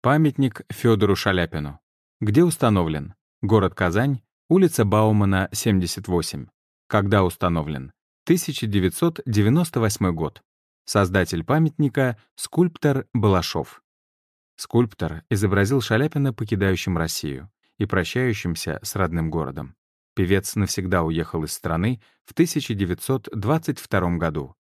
Памятник Федору Шаляпину. Где установлен? Город Казань, улица Баумана, 78. Когда установлен? 1998 год. Создатель памятника — скульптор Балашов. Скульптор изобразил Шаляпина покидающим Россию и прощающимся с родным городом. Певец навсегда уехал из страны в 1922 году.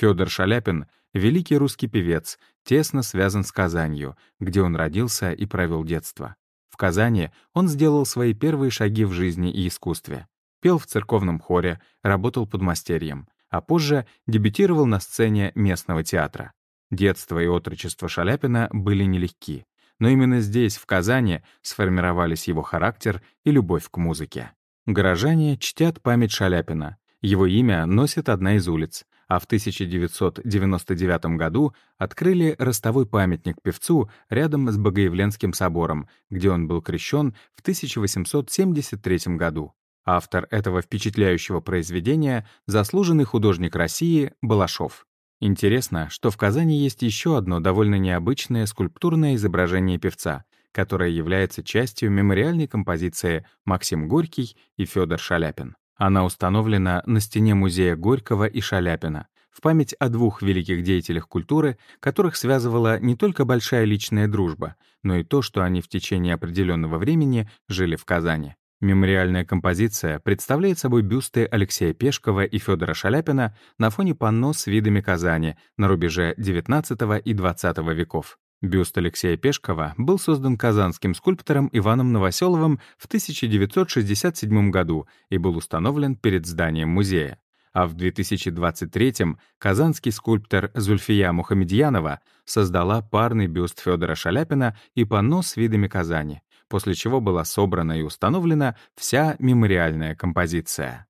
Федор Шаляпин — великий русский певец, тесно связан с Казанью, где он родился и провел детство. В Казани он сделал свои первые шаги в жизни и искусстве. Пел в церковном хоре, работал подмастерьем, а позже дебютировал на сцене местного театра. Детство и отрочество Шаляпина были нелегки, но именно здесь, в Казани, сформировались его характер и любовь к музыке. Горожане чтят память Шаляпина. Его имя носит одна из улиц, а в 1999 году открыли ростовой памятник певцу рядом с Богоявленским собором, где он был крещен в 1873 году. Автор этого впечатляющего произведения — заслуженный художник России Балашов. Интересно, что в Казани есть еще одно довольно необычное скульптурное изображение певца, которое является частью мемориальной композиции «Максим Горький» и Федор Шаляпин. Она установлена на стене музея Горького и Шаляпина в память о двух великих деятелях культуры, которых связывала не только большая личная дружба, но и то, что они в течение определенного времени жили в Казани. Мемориальная композиция представляет собой бюсты Алексея Пешкова и Федора Шаляпина на фоне панно с видами Казани на рубеже XIX и XX веков. Бюст Алексея Пешкова был создан казанским скульптором Иваном Новоселовым в 1967 году и был установлен перед зданием музея. А в 2023-м казанский скульптор Зульфия Мухамедьянова создала парный бюст Федора Шаляпина и панно с видами Казани после чего была собрана и установлена вся мемориальная композиция.